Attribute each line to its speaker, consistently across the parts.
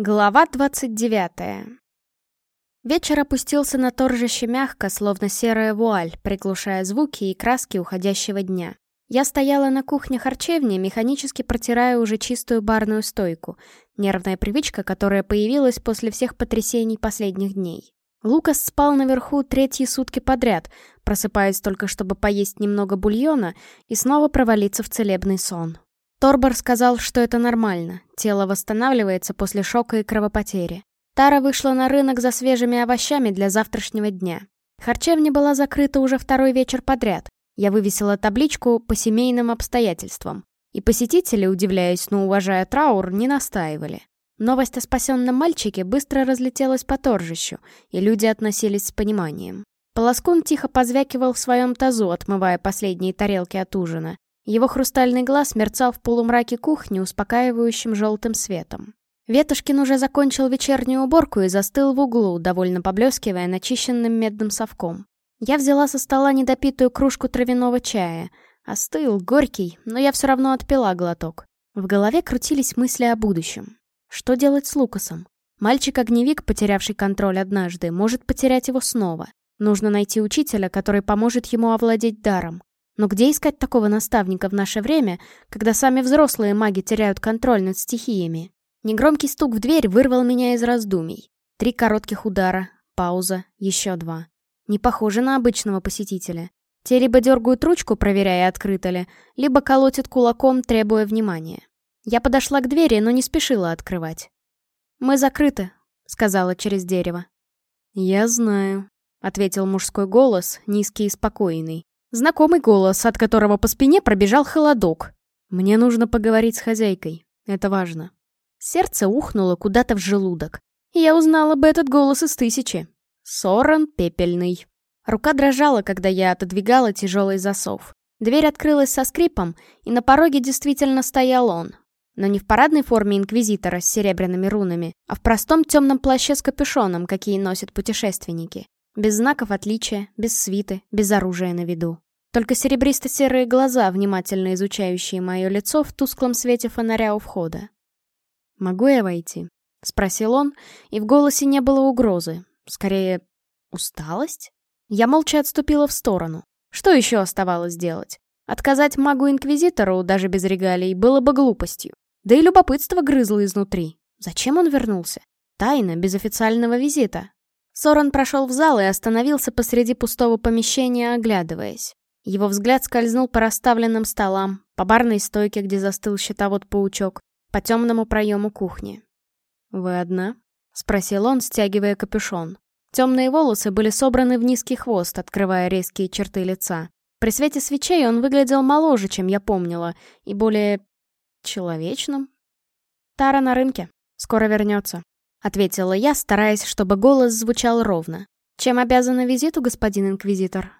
Speaker 1: Глава 29 Вечер опустился на торжище мягко, словно серая вуаль, приглушая звуки и краски уходящего дня. Я стояла на кухне харчевни, механически протирая уже чистую барную стойку. Нервная привычка, которая появилась после всех потрясений последних дней. Лукас спал наверху третьи сутки подряд, просыпаясь только чтобы поесть немного бульона и снова провалиться в целебный сон. Торбор сказал, что это нормально, тело восстанавливается после шока и кровопотери. Тара вышла на рынок за свежими овощами для завтрашнего дня. Харчевня была закрыта уже второй вечер подряд. Я вывесила табличку «По семейным обстоятельствам». И посетители, удивляясь, но уважая траур, не настаивали. Новость о спасенном мальчике быстро разлетелась по торжищу, и люди относились с пониманием. Полоскун тихо позвякивал в своем тазу, отмывая последние тарелки от ужина. Его хрустальный глаз мерцал в полумраке кухни успокаивающим желтым светом. Ветушкин уже закончил вечернюю уборку и застыл в углу, довольно поблескивая начищенным медным совком. Я взяла со стола недопитую кружку травяного чая. Остыл, горький, но я все равно отпила глоток. В голове крутились мысли о будущем. Что делать с Лукасом? Мальчик-огневик, потерявший контроль однажды, может потерять его снова. Нужно найти учителя, который поможет ему овладеть даром. Но где искать такого наставника в наше время, когда сами взрослые маги теряют контроль над стихиями? Негромкий стук в дверь вырвал меня из раздумий. Три коротких удара, пауза, еще два. Не похоже на обычного посетителя. Те либо дергают ручку, проверяя, открыто ли, либо колотят кулаком, требуя внимания. Я подошла к двери, но не спешила открывать. «Мы закрыты», — сказала через дерево. «Я знаю», — ответил мужской голос, низкий и спокойный. Знакомый голос, от которого по спине пробежал холодок. Мне нужно поговорить с хозяйкой. Это важно. Сердце ухнуло куда-то в желудок. я узнала бы этот голос из тысячи. Соран пепельный. Рука дрожала, когда я отодвигала тяжелый засов. Дверь открылась со скрипом, и на пороге действительно стоял он. Но не в парадной форме инквизитора с серебряными рунами, а в простом темном плаще с капюшоном, какие носят путешественники. Без знаков отличия, без свиты, без оружия на виду. Только серебристо-серые глаза, внимательно изучающие мое лицо в тусклом свете фонаря у входа. «Могу я войти?» — спросил он, и в голосе не было угрозы. Скорее, усталость? Я молча отступила в сторону. Что еще оставалось делать? Отказать магу-инквизитору, даже без регалий, было бы глупостью. Да и любопытство грызло изнутри. Зачем он вернулся? Тайно, без официального визита. Соран прошел в зал и остановился посреди пустого помещения, оглядываясь. Его взгляд скользнул по расставленным столам, по барной стойке, где застыл щитовод-паучок, по темному проему кухни. «Вы одна?» — спросил он, стягивая капюшон. Темные волосы были собраны в низкий хвост, открывая резкие черты лица. При свете свечей он выглядел моложе, чем я помнила, и более... человечным. Тара на рынке. Скоро вернется. — ответила я, стараясь, чтобы голос звучал ровно. «Чем обязана визиту, господин инквизитор?»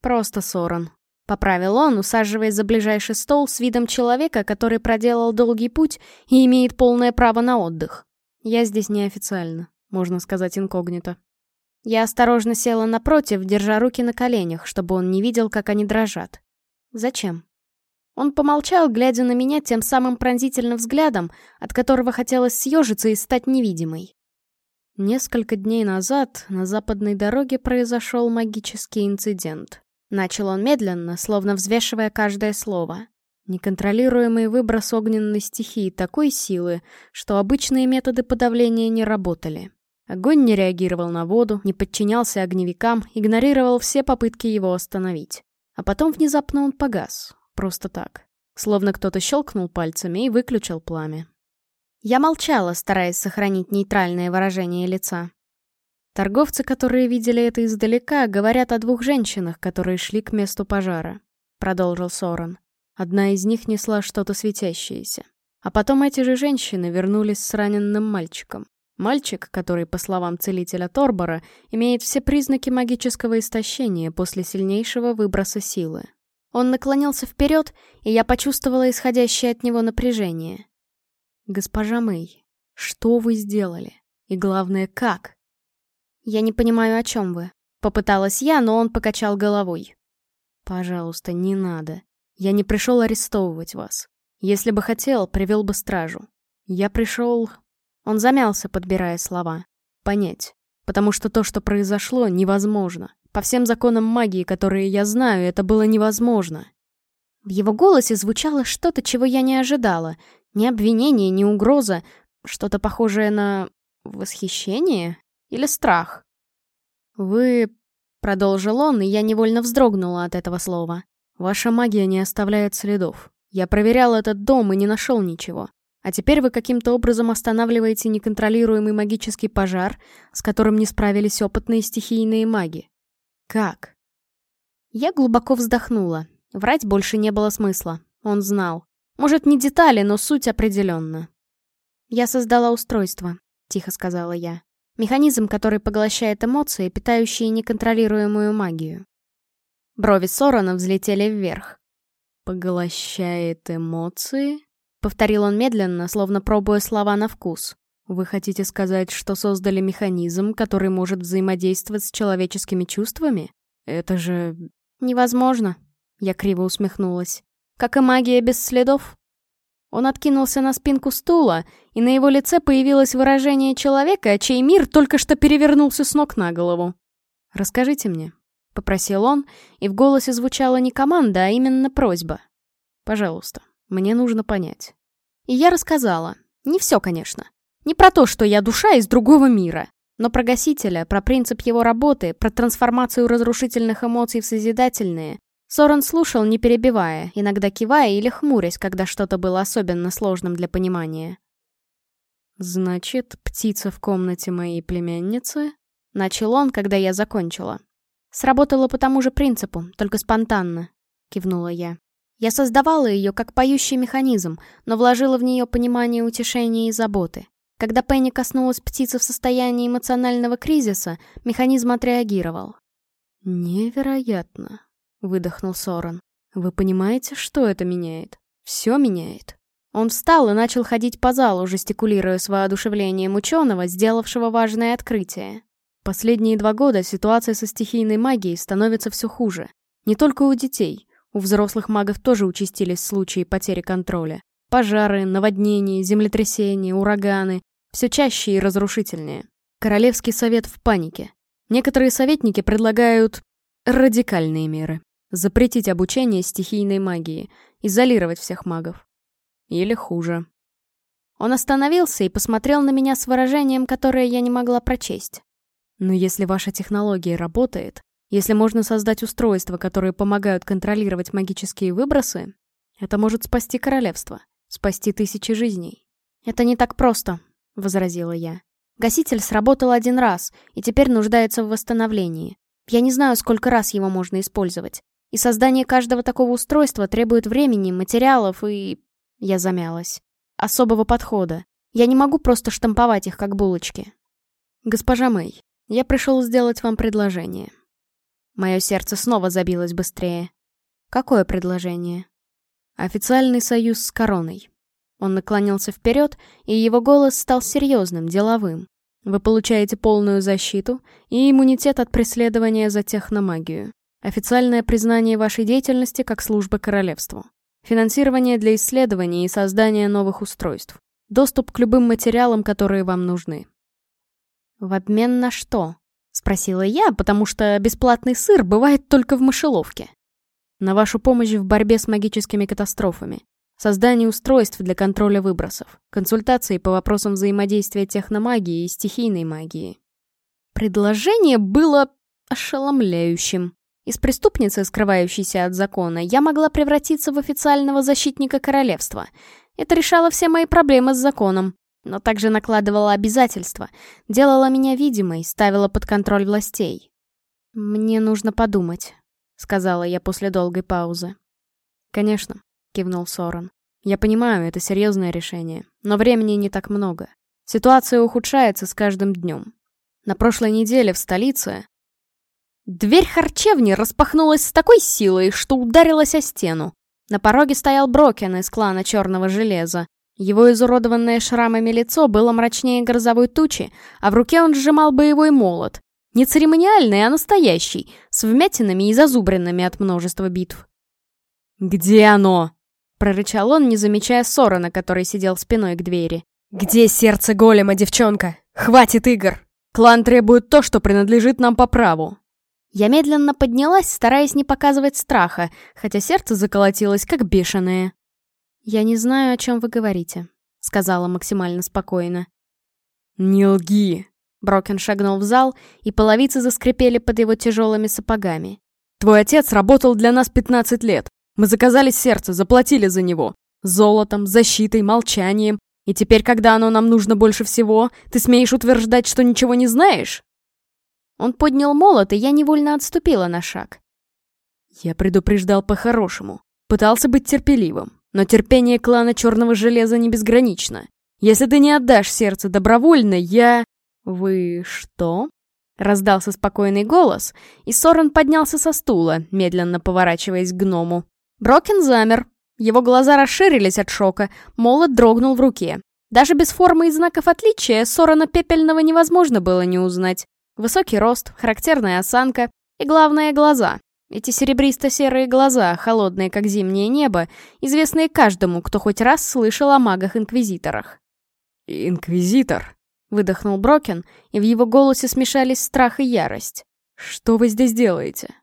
Speaker 1: «Просто Сорон», — поправил он, усаживаясь за ближайший стол с видом человека, который проделал долгий путь и имеет полное право на отдых. «Я здесь неофициально, можно сказать инкогнито». Я осторожно села напротив, держа руки на коленях, чтобы он не видел, как они дрожат. «Зачем?» Он помолчал, глядя на меня тем самым пронзительным взглядом, от которого хотелось съежиться и стать невидимой. Несколько дней назад на западной дороге произошел магический инцидент. Начал он медленно, словно взвешивая каждое слово. Неконтролируемый выброс огненной стихии такой силы, что обычные методы подавления не работали. Огонь не реагировал на воду, не подчинялся огневикам, игнорировал все попытки его остановить. А потом внезапно он погас, Просто так. Словно кто-то щелкнул пальцами и выключил пламя. Я молчала, стараясь сохранить нейтральное выражение лица. Торговцы, которые видели это издалека, говорят о двух женщинах, которые шли к месту пожара. Продолжил Соран. Одна из них несла что-то светящееся. А потом эти же женщины вернулись с раненным мальчиком. Мальчик, который, по словам целителя Торбора, имеет все признаки магического истощения после сильнейшего выброса силы. Он наклонился вперед, и я почувствовала исходящее от него напряжение. «Госпожа Мэй, что вы сделали? И главное, как?» «Я не понимаю, о чем вы». Попыталась я, но он покачал головой. «Пожалуйста, не надо. Я не пришел арестовывать вас. Если бы хотел, привел бы стражу. Я пришел Он замялся, подбирая слова.
Speaker 2: Понять. Потому что то, что произошло, невозможно. По всем законам магии, которые я знаю, это было невозможно.
Speaker 1: В его голосе звучало что-то, чего я не ожидала. Ни обвинение, ни угроза. Что-то похожее на... восхищение? Или страх?
Speaker 2: «Вы...» — продолжил он, и я невольно вздрогнула от этого слова. «Ваша магия не оставляет следов. Я проверял этот дом и не нашел ничего. А теперь вы каким-то образом останавливаете неконтролируемый магический пожар, с которым не справились опытные стихийные маги. Как?
Speaker 1: Я глубоко вздохнула. Врать больше не было смысла. Он знал. Может, не детали, но суть определенно. «Я создала устройство», — тихо сказала я. «Механизм, который поглощает эмоции, питающие неконтролируемую магию». Брови Сорона взлетели вверх.
Speaker 2: «Поглощает эмоции?»
Speaker 1: — повторил он медленно, словно пробуя слова на вкус.
Speaker 2: «Вы хотите сказать, что создали механизм, который может взаимодействовать с человеческими чувствами? Это же...»
Speaker 1: «Невозможно», я криво усмехнулась. Как и магия без следов. Он откинулся на спинку стула, и на его лице появилось выражение человека, чей мир только что перевернулся с ног на голову.
Speaker 2: «Расскажите мне», — попросил он, и в голосе звучала не команда, а именно просьба. «Пожалуйста, мне нужно понять».
Speaker 1: И я рассказала. Не все, конечно. Не про то, что я душа из другого мира, но про гасителя, про принцип его работы, про трансформацию разрушительных эмоций в созидательные, Сорен слушал, не перебивая, иногда кивая или хмурясь, когда что-то было особенно сложным для понимания.
Speaker 2: «Значит, птица в комнате моей племянницы?»
Speaker 1: Начал он, когда я закончила. «Сработало по тому же принципу, только спонтанно», — кивнула я. Я создавала ее как поющий механизм, но вложила в нее понимание утешения и заботы. Когда Пенни коснулась птицы в состоянии эмоционального кризиса, механизм отреагировал.
Speaker 2: «Невероятно», — выдохнул Сорен. «Вы понимаете, что это меняет? Все меняет».
Speaker 1: Он встал и начал ходить по залу, жестикулируя с воодушевлением ученого, сделавшего важное открытие.
Speaker 2: Последние два года ситуация со стихийной магией становится все хуже. Не только у детей. У взрослых магов тоже участились случаи потери контроля. Пожары, наводнения, землетрясения, ураганы. Все чаще и разрушительнее. Королевский совет в панике. Некоторые советники предлагают радикальные меры. Запретить обучение стихийной магии, изолировать всех магов. Или хуже.
Speaker 1: Он остановился и посмотрел на меня с выражением, которое я не могла прочесть.
Speaker 2: Но если ваша технология работает, если можно создать устройства, которые помогают контролировать магические выбросы, это может спасти королевство, спасти тысячи жизней.
Speaker 1: «Это не так просто», — возразила я. «Гаситель сработал один раз и теперь нуждается в восстановлении. Я не знаю, сколько раз его можно использовать. И создание каждого такого устройства требует времени, материалов и... Я замялась. Особого подхода. Я не могу просто штамповать их, как булочки.
Speaker 2: Госпожа Мэй, я пришел сделать вам предложение.
Speaker 1: Мое сердце снова забилось быстрее. Какое предложение?
Speaker 2: Официальный союз с короной.
Speaker 1: Он наклонился вперед, и его голос стал серьезным, деловым.
Speaker 2: Вы получаете полную защиту и иммунитет от преследования за техномагию. Официальное признание вашей деятельности как службы королевству. Финансирование для исследований и создания новых устройств. Доступ к любым материалам, которые вам нужны.
Speaker 1: «В обмен на что?» — спросила я, потому что бесплатный сыр бывает только в мышеловке.
Speaker 2: «На вашу помощь в борьбе с магическими катастрофами. Создание устройств для контроля выбросов. Консультации по вопросам взаимодействия техномагии и стихийной магии».
Speaker 1: Предложение было ошеломляющим. Из преступницы, скрывающейся от закона, я могла превратиться в официального защитника королевства. Это решало все мои проблемы с законом, но также накладывало обязательства, делало меня видимой, ставило под контроль властей. «Мне нужно подумать», — сказала я после долгой паузы.
Speaker 2: «Конечно», — кивнул Сорен. «Я понимаю, это серьезное решение, но времени не так много. Ситуация ухудшается с каждым днем. На прошлой неделе в столице
Speaker 1: Дверь харчевни распахнулась с такой силой, что ударилась о стену. На пороге стоял Брокен из клана Черного Железа. Его изуродованное шрамами лицо было мрачнее грозовой тучи, а в руке он сжимал боевой молот. Не церемониальный, а настоящий, с вмятинами и зазубринами от множества битв.
Speaker 2: «Где оно?»
Speaker 1: — прорычал он, не замечая Сорона, который сидел спиной к двери.
Speaker 2: «Где сердце голема, девчонка? Хватит игр! Клан требует то, что принадлежит нам по праву!»
Speaker 1: Я медленно поднялась, стараясь не показывать страха, хотя сердце заколотилось, как бешеное. «Я не знаю, о чем вы говорите», — сказала максимально спокойно.
Speaker 2: «Не лги!»
Speaker 1: Брокен шагнул в зал, и половицы заскрипели под его тяжелыми сапогами.
Speaker 2: «Твой отец работал для нас 15 лет. Мы заказали сердце, заплатили за него. Золотом, защитой, молчанием. И теперь, когда оно нам нужно больше всего, ты смеешь утверждать, что ничего не знаешь?»
Speaker 1: Он поднял молот, и я невольно отступила на шаг.
Speaker 2: Я предупреждал по-хорошему. Пытался быть терпеливым. Но терпение клана Черного Железа не безгранично. Если ты не отдашь сердце добровольно, я... «Вы что?» — раздался спокойный голос, и Сорен поднялся со стула, медленно поворачиваясь к гному. Брокен замер. Его глаза расширились от шока, молот дрогнул в руке. Даже без формы и знаков отличия Сорона Пепельного невозможно было не узнать. Высокий рост, характерная осанка и, главное, глаза. Эти серебристо-серые глаза, холодные как зимнее небо, известные каждому, кто хоть раз слышал о магах-инквизиторах. «Инквизитор?»
Speaker 1: Выдохнул Брокен, и в его голосе смешались страх и ярость.
Speaker 2: «Что вы здесь делаете?»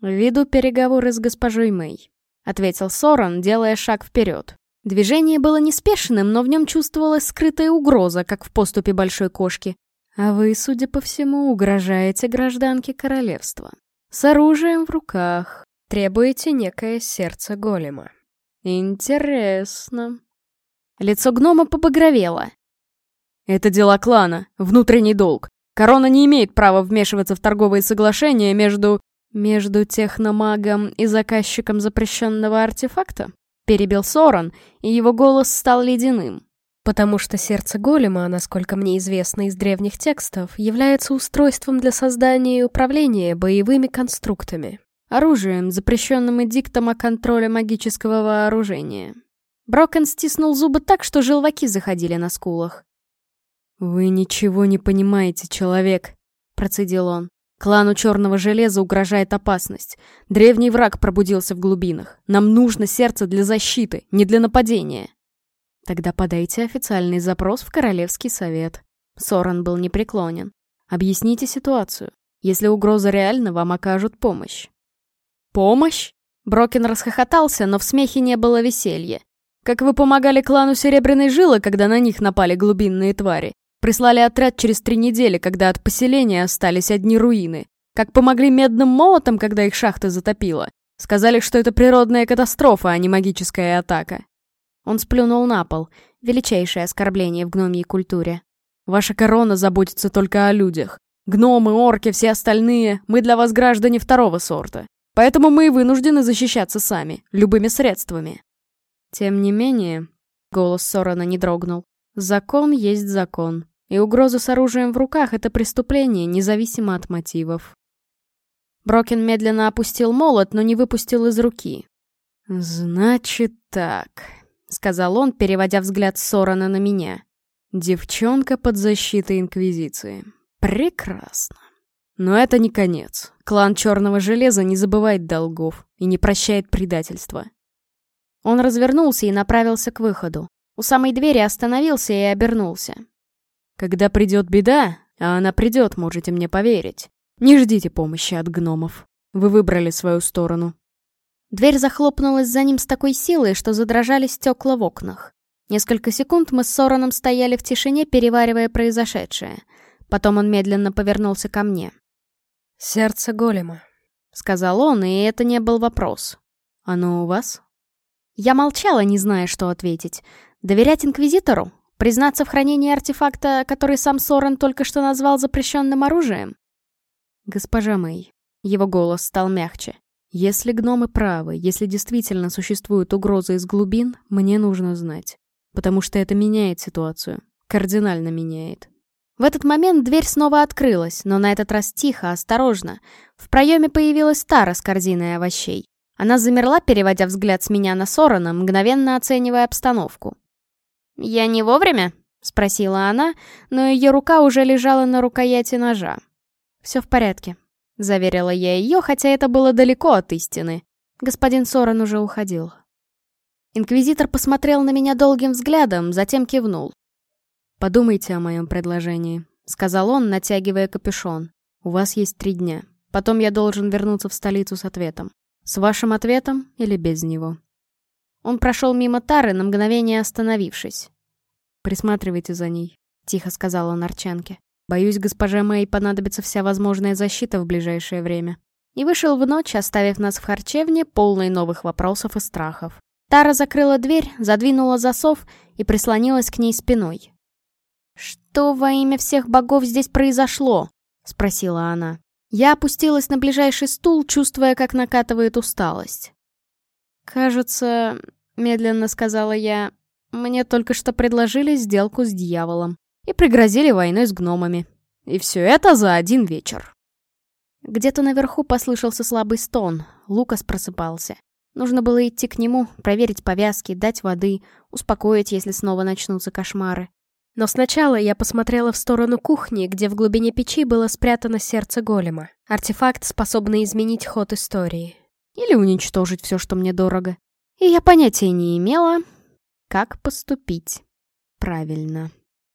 Speaker 1: «Веду переговоры с госпожой Мэй», — ответил Соран, делая шаг вперед. Движение было неспешным, но в нем чувствовалась скрытая угроза, как в поступе большой кошки. «А вы, судя по всему, угрожаете гражданке королевства. С оружием в руках. Требуете некое сердце голема. Интересно». Лицо гнома побагровело.
Speaker 2: Это дела клана, внутренний долг. Корона не имеет права вмешиваться в торговые соглашения между...
Speaker 1: Между техномагом и заказчиком запрещенного артефакта? Перебил Соран, и его голос стал ледяным. Потому что сердце голема, насколько мне известно из древних текстов, является устройством для создания и управления боевыми конструктами. Оружием, запрещенным эдиктом о контроле магического вооружения. Брокен стиснул зубы так, что желваки заходили на скулах.
Speaker 2: «Вы ничего не понимаете, человек», — процедил он. «Клану Черного Железа угрожает опасность. Древний враг пробудился в глубинах. Нам нужно сердце для защиты, не для нападения».
Speaker 1: «Тогда подайте официальный запрос в Королевский совет». Соран был непреклонен. «Объясните ситуацию. Если угроза реальна, вам окажут помощь».
Speaker 2: «Помощь?»
Speaker 1: Брокен расхохотался, но в смехе не было веселья. «Как вы помогали клану Серебряной Жилы, когда на них напали глубинные твари? Прислали отряд через три недели, когда от поселения остались одни руины. Как помогли медным молотом, когда их шахта затопила. Сказали, что это природная катастрофа, а не магическая атака. Он сплюнул на пол. Величайшее оскорбление в гномьей культуре.
Speaker 2: Ваша корона заботится только о людях. Гномы, орки, все остальные, мы для вас граждане второго сорта. Поэтому мы и вынуждены защищаться сами, любыми средствами.
Speaker 1: Тем не менее, голос Сорона не дрогнул, закон есть закон. И угроза с оружием в руках — это преступление, независимо от мотивов. Брокен медленно опустил молот, но не выпустил из руки.
Speaker 2: «Значит так», — сказал он, переводя взгляд Сорона на меня. «Девчонка под защитой Инквизиции. Прекрасно. Но это не конец. Клан Черного Железа не забывает долгов и не прощает предательства».
Speaker 1: Он развернулся и направился к выходу. У самой двери остановился и обернулся.
Speaker 2: Когда придет беда, а она придет, можете мне поверить, не ждите помощи от гномов. Вы выбрали свою сторону.
Speaker 1: Дверь захлопнулась за ним с такой силой, что задрожали стекла в окнах. Несколько секунд мы с Сораном стояли в тишине, переваривая произошедшее. Потом он медленно повернулся ко мне.
Speaker 2: «Сердце голема», —
Speaker 1: сказал он, и это не был вопрос.
Speaker 2: «Оно у вас?»
Speaker 1: Я молчала, не зная, что ответить. Доверять Инквизитору? Признаться в хранении артефакта, который сам Сорен только что назвал запрещенным оружием?
Speaker 2: Госпожа Мэй, его голос стал мягче. Если гномы правы, если действительно существует угроза из глубин, мне нужно знать. Потому что это меняет ситуацию. Кардинально меняет.
Speaker 1: В этот момент дверь снова открылась, но на этот раз тихо, осторожно. В проеме появилась Тара с корзиной овощей. Она замерла, переводя взгляд с меня на Сорона, мгновенно оценивая обстановку. «Я не вовремя?» — спросила она, но ее рука уже лежала на рукояти ножа. «Все в порядке», — заверила я ее, хотя это было далеко от истины. Господин Соран уже уходил. Инквизитор посмотрел на меня долгим взглядом, затем кивнул.
Speaker 2: «Подумайте о моем предложении», — сказал он, натягивая капюшон. «У вас есть три дня. Потом я должен вернуться в столицу с ответом. С вашим ответом или без него?»
Speaker 1: Он прошел мимо Тары, на мгновение остановившись.
Speaker 2: «Присматривайте за ней», — тихо сказал он Арчанке. «Боюсь, госпоже Мэй понадобится вся возможная защита в ближайшее время».
Speaker 1: И вышел в ночь, оставив нас в харчевне, полной новых вопросов и страхов. Тара закрыла дверь, задвинула засов и прислонилась к ней спиной. «Что во имя всех богов здесь произошло?» — спросила она. Я опустилась на ближайший стул, чувствуя, как накатывает усталость. «Кажется, — медленно сказала я, — мне только что предложили сделку с дьяволом и пригрозили войной с гномами. И все это за один вечер». Где-то наверху послышался слабый стон, Лукас просыпался. Нужно было идти к нему, проверить повязки, дать воды, успокоить, если снова начнутся кошмары. Но сначала я посмотрела в сторону кухни, где в глубине печи было спрятано сердце голема. Артефакт, способный изменить ход истории. Или уничтожить все, что мне дорого. И я понятия не имела, как поступить правильно.